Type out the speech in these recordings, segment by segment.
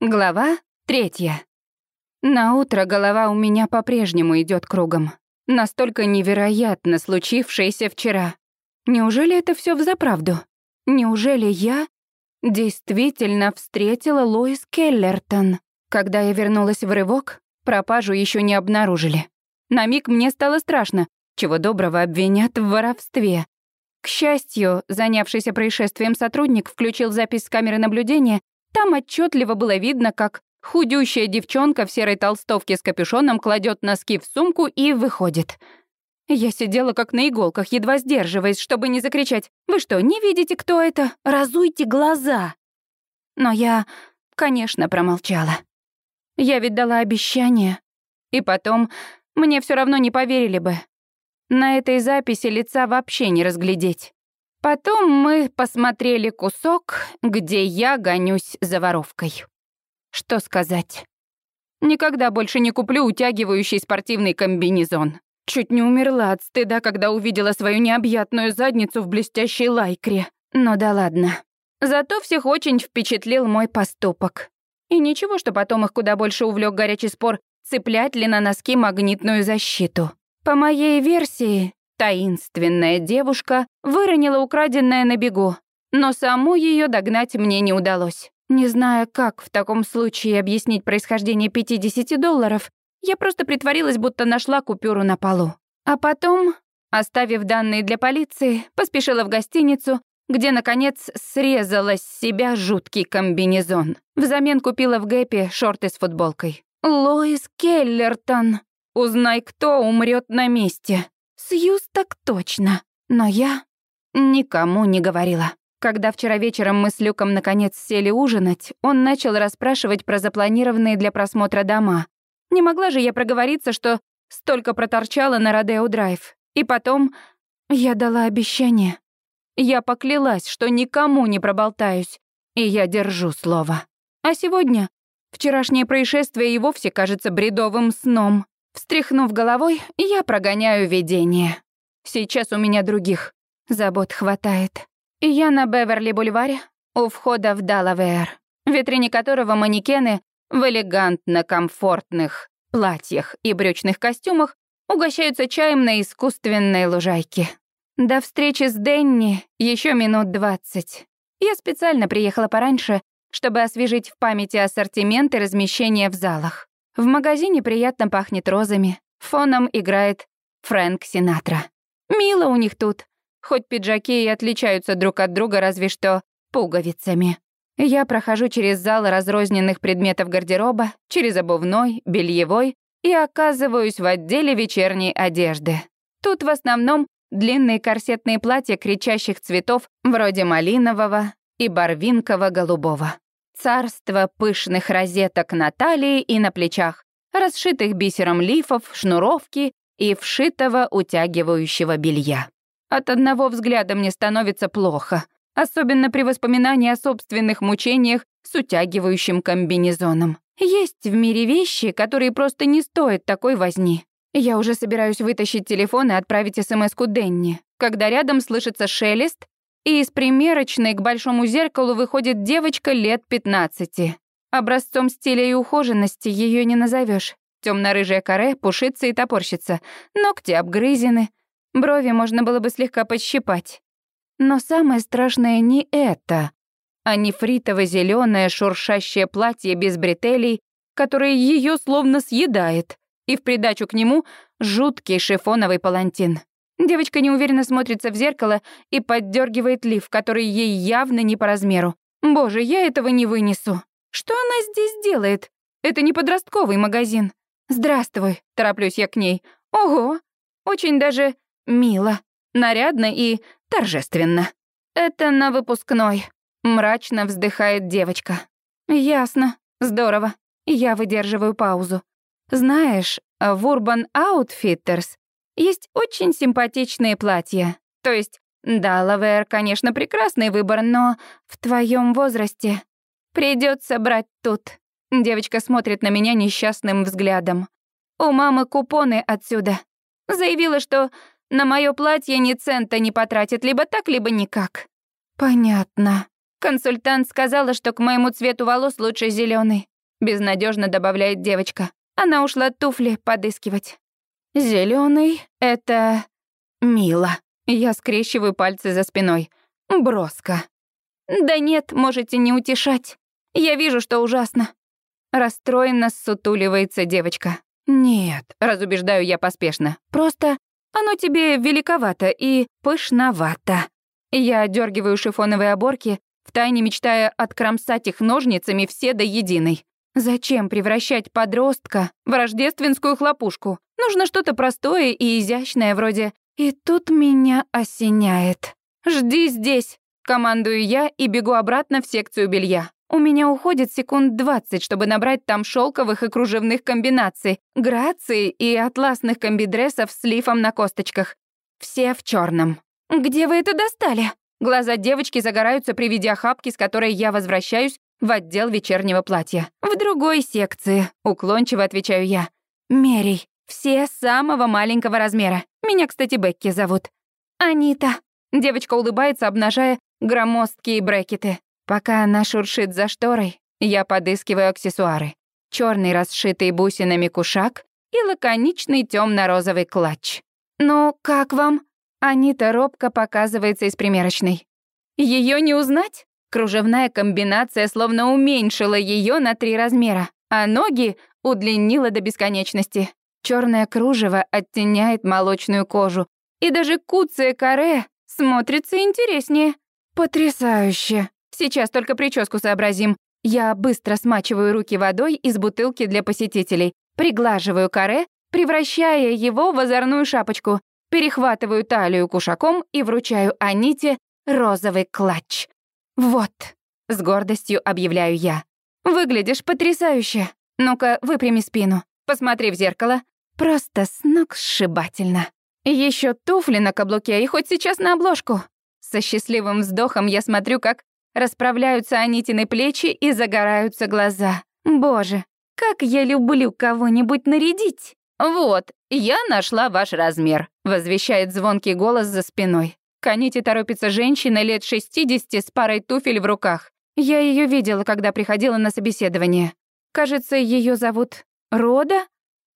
Глава третья. На утро голова у меня по-прежнему идет кругом. Настолько невероятно случившееся вчера. Неужели это все взаправду? Неужели я действительно встретила Лоис Келлертон? Когда я вернулась в рывок, пропажу еще не обнаружили. На миг мне стало страшно, чего доброго обвинят в воровстве. К счастью, занявшийся происшествием сотрудник включил запись с камеры наблюдения там отчетливо было видно, как худющая девчонка в серой толстовке с капюшоном кладет носки в сумку и выходит. Я сидела как на иголках, едва сдерживаясь, чтобы не закричать «Вы что, не видите, кто это? Разуйте глаза!» Но я, конечно, промолчала. Я ведь дала обещание. И потом, мне все равно не поверили бы. На этой записи лица вообще не разглядеть. Потом мы посмотрели кусок, где я гонюсь за воровкой. Что сказать? Никогда больше не куплю утягивающий спортивный комбинезон. Чуть не умерла от стыда, когда увидела свою необъятную задницу в блестящей лайкре. Но да ладно. Зато всех очень впечатлил мой поступок. И ничего, что потом их куда больше увлек горячий спор, цеплять ли на носки магнитную защиту. По моей версии, Таинственная девушка выронила украденное на бегу, но саму ее догнать мне не удалось. Не зная, как в таком случае объяснить происхождение 50 долларов, я просто притворилась, будто нашла купюру на полу. А потом, оставив данные для полиции, поспешила в гостиницу, где, наконец, срезала с себя жуткий комбинезон. Взамен купила в Гэпе шорты с футболкой. «Лоис Келлертон! Узнай, кто умрет на месте!» Сьюз так точно. Но я никому не говорила. Когда вчера вечером мы с Люком наконец сели ужинать, он начал расспрашивать про запланированные для просмотра дома. Не могла же я проговориться, что столько проторчала на Родео-драйв. И потом я дала обещание. Я поклялась, что никому не проболтаюсь, и я держу слово. А сегодня вчерашнее происшествие и вовсе кажется бредовым сном. Встряхнув головой, я прогоняю видение. Сейчас у меня других забот хватает. И я на Беверли-бульваре, у входа в Далавер, в витрине которого манекены в элегантно-комфортных платьях и брючных костюмах угощаются чаем на искусственной лужайке. До встречи с Денни еще минут двадцать. Я специально приехала пораньше, чтобы освежить в памяти ассортимент и размещение в залах. В магазине приятно пахнет розами. Фоном играет Фрэнк Синатра. Мило у них тут. Хоть пиджаки и отличаются друг от друга разве что пуговицами. Я прохожу через зал разрозненных предметов гардероба, через обувной, бельевой и оказываюсь в отделе вечерней одежды. Тут в основном длинные корсетные платья кричащих цветов вроде малинового и барвинково-голубого. Царство пышных розеток на талии и на плечах, расшитых бисером лифов, шнуровки и вшитого утягивающего белья. От одного взгляда мне становится плохо, особенно при воспоминании о собственных мучениях с утягивающим комбинезоном. Есть в мире вещи, которые просто не стоят такой возни. Я уже собираюсь вытащить телефон и отправить СМС-ку Денни, когда рядом слышится шелест, и из примерочной к большому зеркалу выходит девочка лет 15. Образцом стиля и ухоженности ее не назовешь. Темно-рыжая каре, пушится и топорщится, ногти обгрызены, брови можно было бы слегка подщипать. Но самое страшное не это, а нефритово зеленое шуршащее платье без бретелей, которое ее словно съедает, и в придачу к нему жуткий шифоновый палантин. Девочка неуверенно смотрится в зеркало и поддергивает лиф, который ей явно не по размеру. Боже, я этого не вынесу. Что она здесь делает? Это не подростковый магазин. Здравствуй, тороплюсь я к ней. Ого, очень даже мило, нарядно и торжественно. Это на выпускной. Мрачно вздыхает девочка. Ясно, здорово. Я выдерживаю паузу. Знаешь, в Urban Outfitters есть очень симпатичные платья. То есть, да, Лавер, конечно, прекрасный выбор, но в твоем возрасте придется брать тут. Девочка смотрит на меня несчастным взглядом. У мамы купоны отсюда. Заявила, что на мое платье ни цента не потратит, либо так, либо никак. Понятно. Консультант сказала, что к моему цвету волос лучше зеленый. Безнадежно добавляет девочка. Она ушла туфли подыскивать. Зеленый это мило. Я скрещиваю пальцы за спиной. Броско. Да нет, можете не утешать. Я вижу, что ужасно. Расстроенно сутуливается девочка. Нет, разубеждаю я поспешно. Просто оно тебе великовато и пышновато. Я одергиваю шифоновые оборки, втайне мечтая откромсать их ножницами все до единой. Зачем превращать подростка в рождественскую хлопушку? Нужно что-то простое и изящное вроде «И тут меня осеняет». «Жди здесь», — командую я и бегу обратно в секцию белья. У меня уходит секунд двадцать, чтобы набрать там шелковых и кружевных комбинаций, грации и атласных комбидрессов с лифом на косточках. Все в черном. «Где вы это достали?» Глаза девочки загораются при виде охапки, с которой я возвращаюсь в отдел вечернего платья. «В другой секции», — уклончиво отвечаю я. «Мерей. Все самого маленького размера. Меня, кстати, Бекки зовут». «Анита». Девочка улыбается, обнажая громоздкие брекеты. Пока она шуршит за шторой, я подыскиваю аксессуары. Черный расшитый бусинами кушак и лаконичный темно розовый клатч. «Ну, как вам?» Анита робко показывается из примерочной. Ее не узнать? Кружевная комбинация словно уменьшила ее на три размера, а ноги удлинила до бесконечности. Черное кружево оттеняет молочную кожу, и даже куция каре смотрится интереснее. Потрясающе. Сейчас только прическу сообразим. Я быстро смачиваю руки водой из бутылки для посетителей, приглаживаю каре, превращая его в озорную шапочку, перехватываю талию кушаком и вручаю Аните розовый клатч. «Вот», — с гордостью объявляю я. «Выглядишь потрясающе. Ну-ка, выпрями спину. Посмотри в зеркало. Просто с ног сшибательно. Еще туфли на каблуке и хоть сейчас на обложку». Со счастливым вздохом я смотрю, как Расправляются Анитины плечи и загораются глаза. Боже, как я люблю кого-нибудь нарядить. Вот, я нашла ваш размер, возвещает звонкий голос за спиной. К торопится женщина лет 60 с парой туфель в руках. Я ее видела, когда приходила на собеседование. Кажется, ее зовут Рода?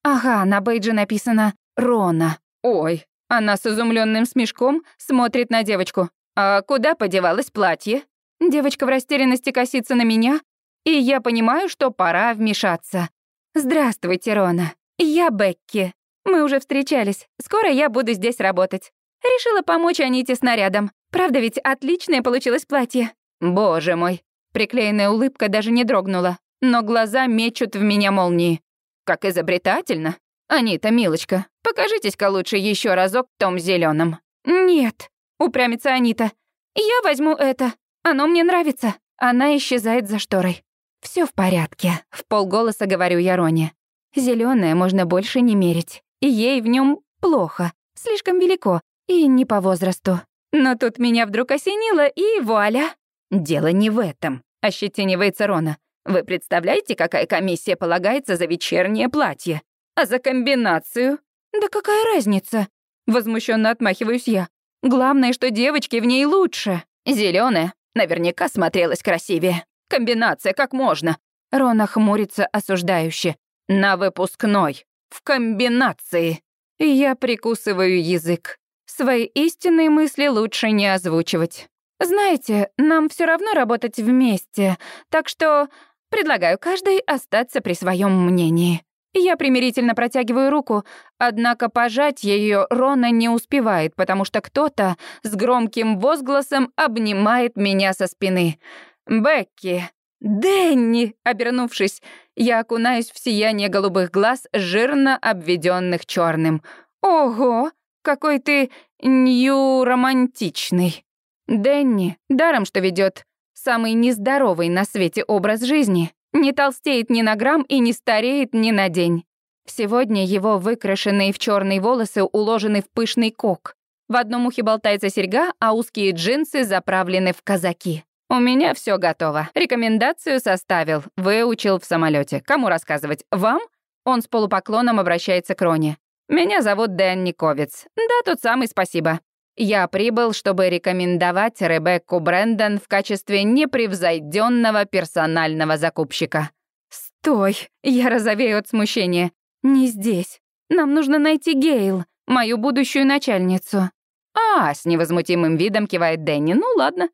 Ага, на бейдже написано Рона. Ой, она с изумленным смешком смотрит на девочку. А куда подевалось платье? Девочка в растерянности косится на меня, и я понимаю, что пора вмешаться. «Здравствуйте, Рона. Я Бекки. Мы уже встречались. Скоро я буду здесь работать. Решила помочь Аните с нарядом. Правда ведь отличное получилось платье?» «Боже мой!» Приклеенная улыбка даже не дрогнула, но глаза мечут в меня молнии. «Как изобретательно! Анита, милочка, покажитесь-ка лучше еще разок в том зеленом. «Нет», — упрямится Анита. «Я возьму это. Оно мне нравится. Она исчезает за шторой. Все в порядке, в полголоса говорю я Роне. Зелёное можно больше не мерить. Ей в нем плохо, слишком велико и не по возрасту. Но тут меня вдруг осенило, и вуаля. Дело не в этом, ощетинивается Рона. Вы представляете, какая комиссия полагается за вечернее платье? А за комбинацию? Да какая разница? Возмущенно отмахиваюсь я. Главное, что девочки в ней лучше. Зелёная, Наверняка смотрелась красивее. Комбинация как можно. Рона хмурится осуждающе. На выпускной. В комбинации. Я прикусываю язык. Свои истинные мысли лучше не озвучивать. Знаете, нам все равно работать вместе, так что предлагаю каждой остаться при своем мнении. Я примирительно протягиваю руку, однако пожать ее Рона не успевает, потому что кто-то с громким возгласом обнимает меня со спины. «Бекки!» «Дэнни!» — обернувшись, я окунаюсь в сияние голубых глаз, жирно обведенных черным. «Ого! Какой ты нью-романтичный!» Дэнни, даром что ведет самый нездоровый на свете образ жизни, не толстеет ни на грамм и не стареет ни на день. Сегодня его выкрашенные в черные волосы уложены в пышный кок. В одном ухе болтается серьга, а узкие джинсы заправлены в казаки. У меня все готово. Рекомендацию составил, выучил в самолете. Кому рассказывать? Вам? Он с полупоклоном обращается к Роне. Меня зовут Дэн Никовец. Да, тот самый, спасибо. Я прибыл, чтобы рекомендовать Ребекку Брэндон в качестве непревзойденного персонального закупщика». «Стой!» — я розовею от смущения. «Не здесь. Нам нужно найти Гейл, мою будущую начальницу». «А, с невозмутимым видом кивает Дэнни. Ну ладно».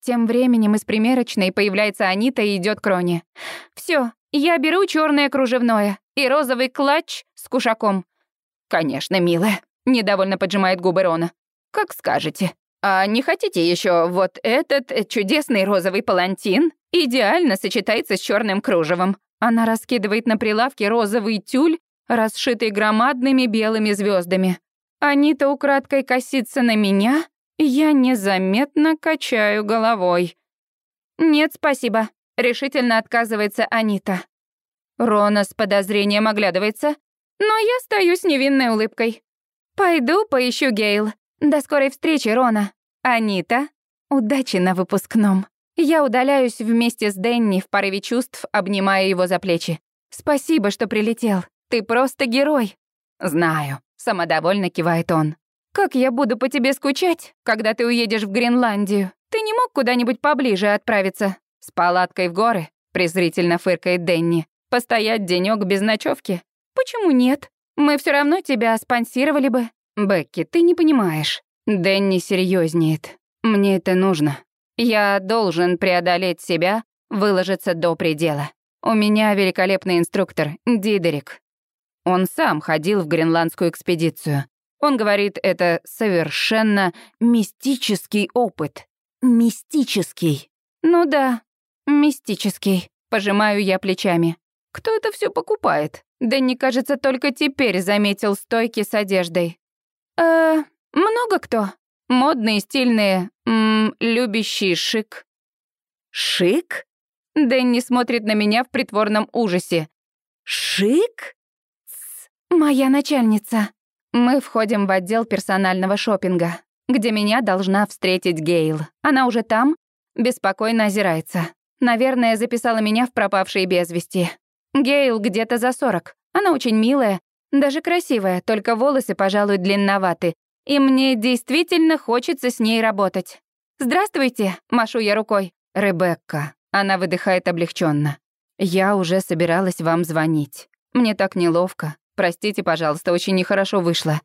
Тем временем из примерочной появляется Анита и идет к Роне. Все, я беру черное кружевное и розовый клатч с кушаком». «Конечно, милая», — недовольно поджимает губы Рона. «Как скажете. А не хотите еще вот этот чудесный розовый палантин? Идеально сочетается с черным кружевом». Она раскидывает на прилавке розовый тюль, расшитый громадными белыми звездами. Анита украдкой косится на меня, я незаметно качаю головой. «Нет, спасибо», — решительно отказывается Анита. Рона с подозрением оглядывается, но я стою с невинной улыбкой. «Пойду поищу Гейл. До скорой встречи, Рона. Анита, удачи на выпускном». Я удаляюсь вместе с Дэнни в порыве чувств, обнимая его за плечи. «Спасибо, что прилетел. Ты просто герой». «Знаю», — самодовольно кивает он. «Как я буду по тебе скучать, когда ты уедешь в Гренландию? Ты не мог куда-нибудь поближе отправиться?» «С палаткой в горы?» — презрительно фыркает Дэнни. «Постоять денёк без ночевки? Почему нет? Мы все равно тебя спонсировали бы». «Бекки, ты не понимаешь. Дэнни серьезнеет. Мне это нужно. Я должен преодолеть себя, выложиться до предела. У меня великолепный инструктор, Дидерик. Он сам ходил в гренландскую экспедицию. Он говорит, это совершенно мистический опыт. Мистический. Ну да, мистический. Пожимаю я плечами. Кто это все покупает? Не кажется, только теперь заметил стойки с одеждой. Э, много кто. Модные, стильные, м любящие шик. Шик? Дэнни смотрит на меня в притворном ужасе. Шик? Тс, моя начальница. Мы входим в отдел персонального шопинга, где меня должна встретить Гейл. Она уже там, беспокойно озирается. Наверное, записала меня в пропавшие без вести. Гейл где-то за сорок. Она очень милая, даже красивая, только волосы, пожалуй, длинноваты, и мне действительно хочется с ней работать. «Здравствуйте», — машу я рукой. «Ребекка», — она выдыхает облегченно. «Я уже собиралась вам звонить. Мне так неловко. Простите, пожалуйста, очень нехорошо вышло.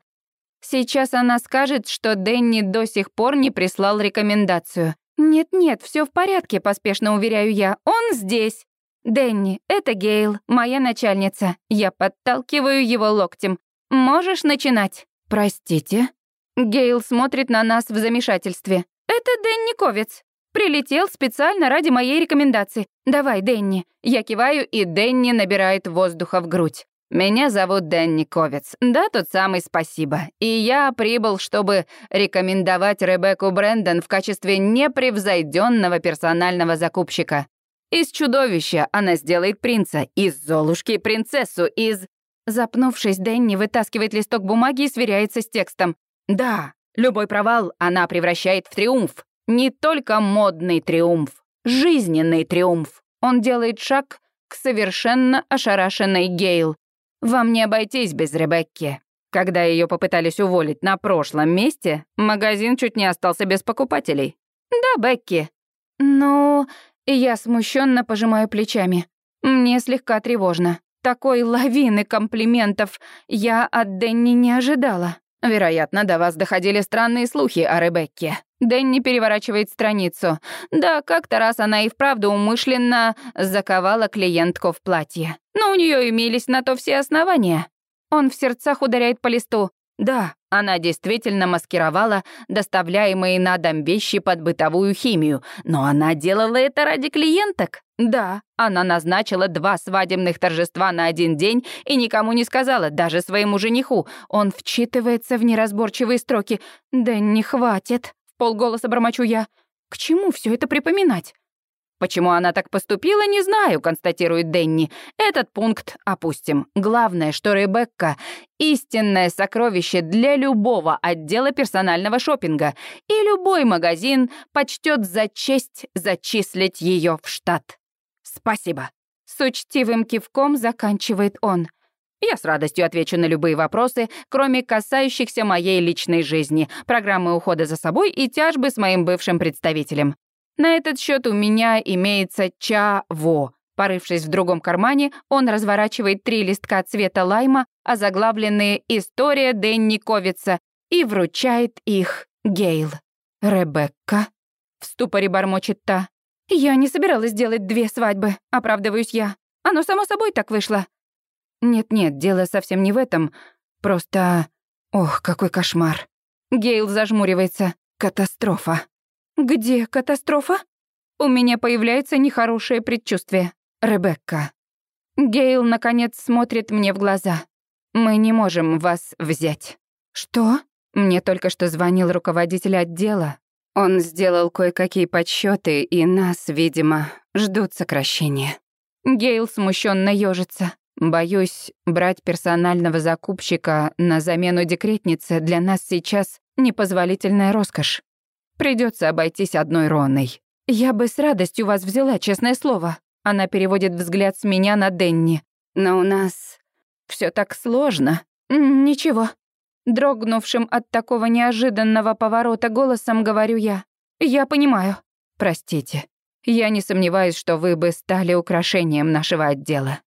Сейчас она скажет, что Дэнни до сих пор не прислал рекомендацию. Нет-нет, все в порядке, поспешно уверяю я. Он здесь. Дэнни, это Гейл, моя начальница. Я подталкиваю его локтем. Можешь начинать. Простите. Гейл смотрит на нас в замешательстве. «Это Дэнни Ковец. Прилетел специально ради моей рекомендации. Давай, Дэнни». Я киваю, и Дэнни набирает воздуха в грудь. «Меня зовут Дэнни Ковец. Да, тот самый спасибо. И я прибыл, чтобы рекомендовать Ребекку Брэндон в качестве непревзойденного персонального закупщика. Из чудовища она сделает принца, из Золушки — принцессу, из...» Запнувшись, Дэнни вытаскивает листок бумаги и сверяется с текстом. Да, любой провал она превращает в триумф. Не только модный триумф, жизненный триумф. Он делает шаг к совершенно ошарашенной Гейл. Вам не обойтись без Ребекки. Когда ее попытались уволить на прошлом месте, магазин чуть не остался без покупателей. Да, Бекки. Ну, я смущенно пожимаю плечами. Мне слегка тревожно. Такой лавины комплиментов я от Дэнни не ожидала. Вероятно, до вас доходили странные слухи о Ребекке. Дэнни переворачивает страницу. Да, как-то раз она и вправду умышленно заковала клиентку в платье. Но у нее имелись на то все основания. Он в сердцах ударяет по листу. Да, она действительно маскировала доставляемые на дом вещи под бытовую химию, но она делала это ради клиенток. Да, она назначила два свадебных торжества на один день и никому не сказала, даже своему жениху. Он вчитывается в неразборчивые строки. «Да не хватит», — полголоса бормочу я. «К чему все это припоминать?» Почему она так поступила, не знаю, констатирует Денни. Этот пункт опустим. Главное, что Ребекка — истинное сокровище для любого отдела персонального шопинга, и любой магазин почтет за честь зачислить ее в штат. Спасибо. С учтивым кивком заканчивает он. Я с радостью отвечу на любые вопросы, кроме касающихся моей личной жизни, программы ухода за собой и тяжбы с моим бывшим представителем. На этот счет у меня имеется ча-во. Порывшись в другом кармане, он разворачивает три листка цвета лайма, озаглавленные «История Дэнни Ковица», и вручает их Гейл. «Ребекка?» — в ступоре бормочет та. «Я не собиралась делать две свадьбы», — оправдываюсь я. «Оно само собой так вышло». «Нет-нет, дело совсем не в этом. Просто... Ох, какой кошмар». Гейл зажмуривается. «Катастрофа». «Где катастрофа?» У меня появляется нехорошее предчувствие. Ребекка. Гейл, наконец, смотрит мне в глаза. Мы не можем вас взять. Что? Мне только что звонил руководитель отдела. Он сделал кое-какие подсчеты, и нас, видимо, ждут сокращения. Гейл смущенно ёжится. Боюсь, брать персонального закупщика на замену декретницы для нас сейчас непозволительная роскошь. Придется обойтись одной Роной. Я бы с радостью вас взяла, честное слово. Она переводит взгляд с меня на Денни. Но у нас все так сложно. Ничего. Дрогнувшим от такого неожиданного поворота голосом говорю я. Я понимаю. Простите. Я не сомневаюсь, что вы бы стали украшением нашего отдела.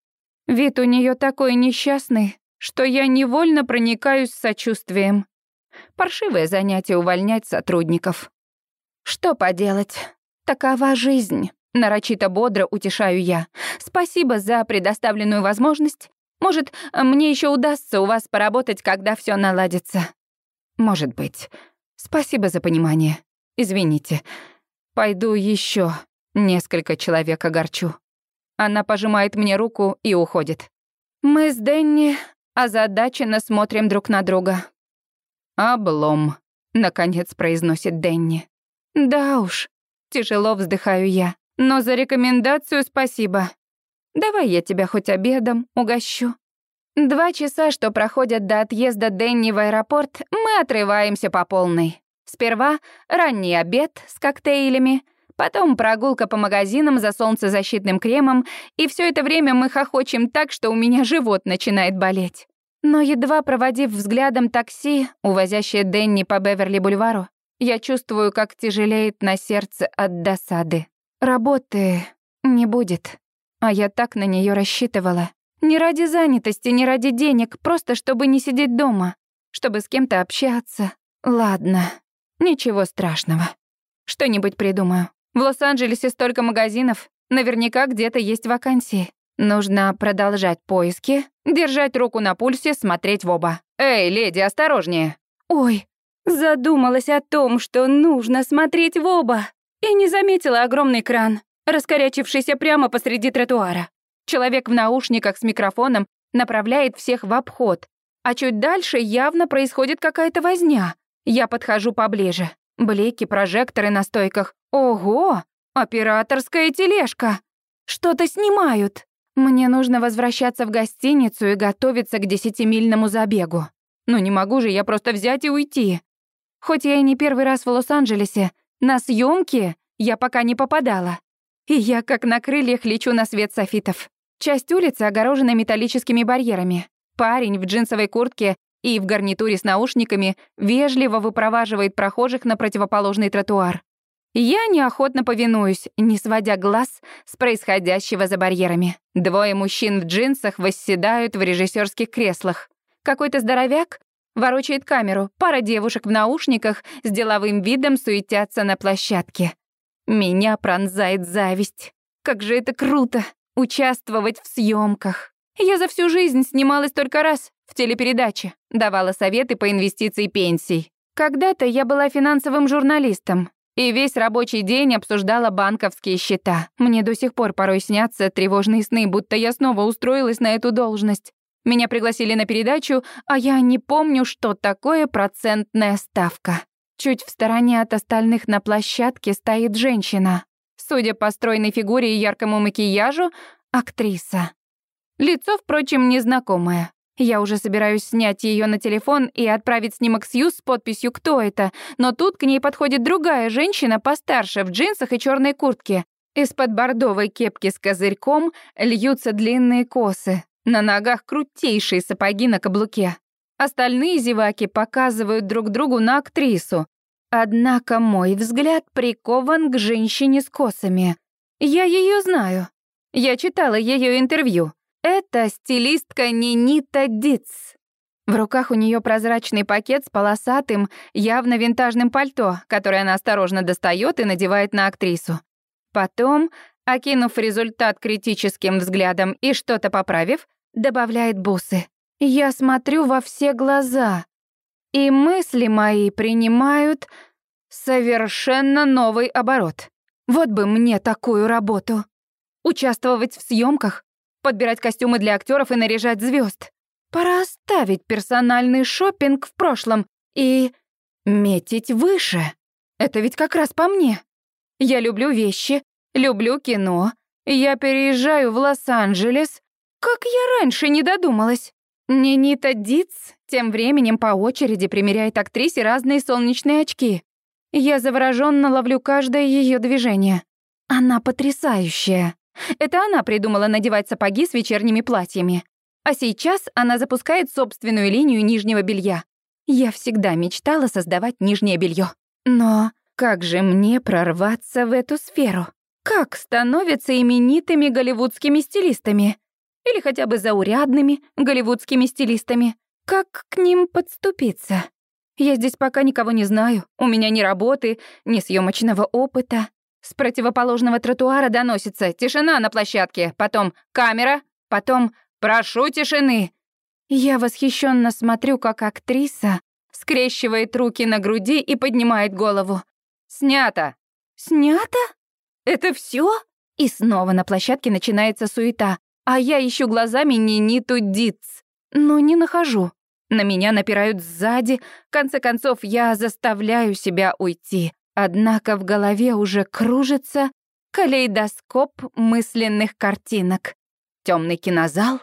Вид у нее такой несчастный, что я невольно проникаюсь сочувствием. Паршивое занятие увольнять сотрудников. Что поделать? Такова жизнь. Нарочито бодро утешаю я. Спасибо за предоставленную возможность может, мне еще удастся у вас поработать, когда все наладится. Может быть. Спасибо за понимание. Извините. Пойду еще несколько человек огорчу. Она пожимает мне руку и уходит. Мы с Дэнни озадаченно смотрим друг на друга. «Облом», — наконец произносит Дэнни. «Да уж», — тяжело вздыхаю я. «Но за рекомендацию спасибо. Давай я тебя хоть обедом угощу. Два часа, что проходят до отъезда Дэнни в аэропорт, мы отрываемся по полной. Сперва ранний обед с коктейлями, потом прогулка по магазинам за солнцезащитным кремом, и все это время мы хохочем так, что у меня живот начинает болеть. Но едва проводив взглядом такси, увозящее Дэнни по Беверли-бульвару, я чувствую, как тяжелеет на сердце от досады. Работы не будет. А я так на нее рассчитывала. Не ради занятости, не ради денег, просто чтобы не сидеть дома, чтобы с кем-то общаться. Ладно, ничего страшного. Что-нибудь придумаю. В Лос-Анджелесе столько магазинов, наверняка где-то есть вакансии. Нужно продолжать поиски, держать руку на пульсе, смотреть в оба. Эй, леди, осторожнее. Ой, задумалась о том, что нужно смотреть в оба. И не заметила огромный кран раскорячившийся прямо посреди тротуара. Человек в наушниках с микрофоном направляет всех в обход, а чуть дальше явно происходит какая-то возня. Я подхожу поближе. Блики, прожекторы на стойках. Ого! Операторская тележка! Что-то снимают. Мне нужно возвращаться в гостиницу и готовиться к десятимильному забегу. Но не могу же я просто взять и уйти. Хоть я и не первый раз в Лос-Анджелесе, на съемки я пока не попадала. И я, как на крыльях, лечу на свет софитов. Часть улицы огорожена металлическими барьерами. Парень в джинсовой куртке и в гарнитуре с наушниками вежливо выпроваживает прохожих на противоположный тротуар. Я неохотно повинуюсь, не сводя глаз с происходящего за барьерами. Двое мужчин в джинсах восседают в режиссерских креслах. Какой-то здоровяк ворочает камеру, пара девушек в наушниках с деловым видом суетятся на площадке. Меня пронзает зависть. Как же это круто — участвовать в съемках. Я за всю жизнь снималась только раз в телепередаче, давала советы по инвестиции пенсий. Когда-то я была финансовым журналистом, и весь рабочий день обсуждала банковские счета. Мне до сих пор порой снятся тревожные сны, будто я снова устроилась на эту должность. Меня пригласили на передачу, а я не помню, что такое процентная ставка. Чуть в стороне от остальных на площадке стоит женщина. Судя по стройной фигуре и яркому макияжу, актриса. Лицо, впрочем, незнакомое. Я уже собираюсь снять ее на телефон и отправить снимок Сью с подписью «Кто это?», но тут к ней подходит другая женщина постарше в джинсах и черной куртке. Из-под бордовой кепки с козырьком льются длинные косы. На ногах крутейшие сапоги на каблуке. Остальные зеваки показывают друг другу на актрису. Однако мой взгляд прикован к женщине с косами. Я ее знаю. Я читала ее интервью. Это стилистка Нинита Диц. В руках у нее прозрачный пакет с полосатым, явно винтажным пальто, которое она осторожно достает и надевает на актрису. Потом, окинув результат критическим взглядом и что-то поправив, добавляет бусы. Я смотрю во все глаза, и мысли мои принимают совершенно новый оборот. Вот бы мне такую работу. Участвовать в съемках, подбирать костюмы для актеров и наряжать звезд. Пора оставить персональный шопинг в прошлом и метить выше. Это ведь как раз по мне. Я люблю вещи, люблю кино. Я переезжаю в Лос-Анджелес. Как я раньше не додумалась. Нинита Диц тем временем по очереди примеряет актрисе разные солнечные очки. Я завороженно ловлю каждое ее движение. Она потрясающая. Это она придумала надевать сапоги с вечерними платьями. А сейчас она запускает собственную линию нижнего белья. Я всегда мечтала создавать нижнее белье. Но как же мне прорваться в эту сферу? Как становятся именитыми голливудскими стилистами? Или хотя бы заурядными голливудскими стилистами. Как к ним подступиться? Я здесь пока никого не знаю, у меня ни работы, ни съемочного опыта. С противоположного тротуара доносится «тишина на площадке», потом «камера», потом «прошу тишины». Я восхищенно смотрю, как актриса скрещивает руки на груди и поднимает голову. «Снято!» «Снято? Это все? И снова на площадке начинается суета. А я ищу глазами Ниниту Диц, но не нахожу. На меня напирают сзади, в конце концов я заставляю себя уйти. Однако в голове уже кружится калейдоскоп мысленных картинок. Темный кинозал,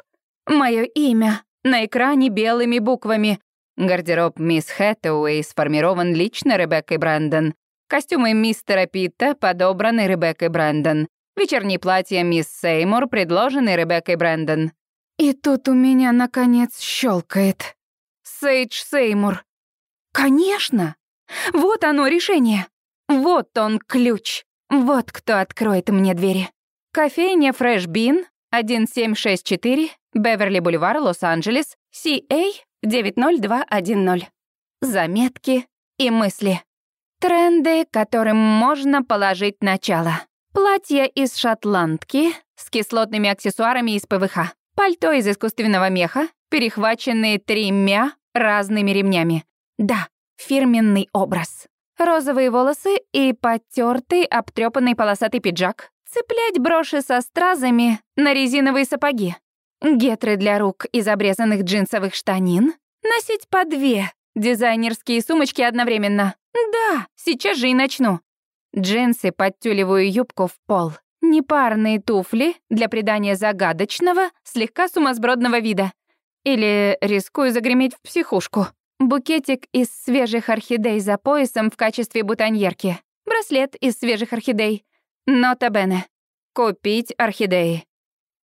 мое имя на экране белыми буквами. Гардероб мисс Хэтэуэй сформирован лично Ребеккой Брэндон. Костюмы мистера Питта подобраны Ребеккой Брэндон. Вечерние платья мисс Сеймур, предложенные Ребеккой Брэндон. И тут у меня, наконец, щелкает. Сейдж Сеймур. Конечно! Вот оно решение. Вот он ключ. Вот кто откроет мне двери. Кофейня Fresh Bean, 1764, Беверли-Бульвар, Лос-Анджелес, CA 90210. Заметки и мысли. Тренды, которым можно положить начало. Платье из шотландки с кислотными аксессуарами из ПВХ. Пальто из искусственного меха, перехваченные тремя разными ремнями. Да, фирменный образ. Розовые волосы и потертый, обтрепанный полосатый пиджак. Цеплять броши со стразами на резиновые сапоги. Гетры для рук из обрезанных джинсовых штанин. Носить по две дизайнерские сумочки одновременно. Да, сейчас же и начну. Джинсы под тюлевую юбку в пол. Непарные туфли для придания загадочного, слегка сумасбродного вида. Или рискую загреметь в психушку. Букетик из свежих орхидей за поясом в качестве бутоньерки. Браслет из свежих орхидей. Нота Бене. Купить орхидеи.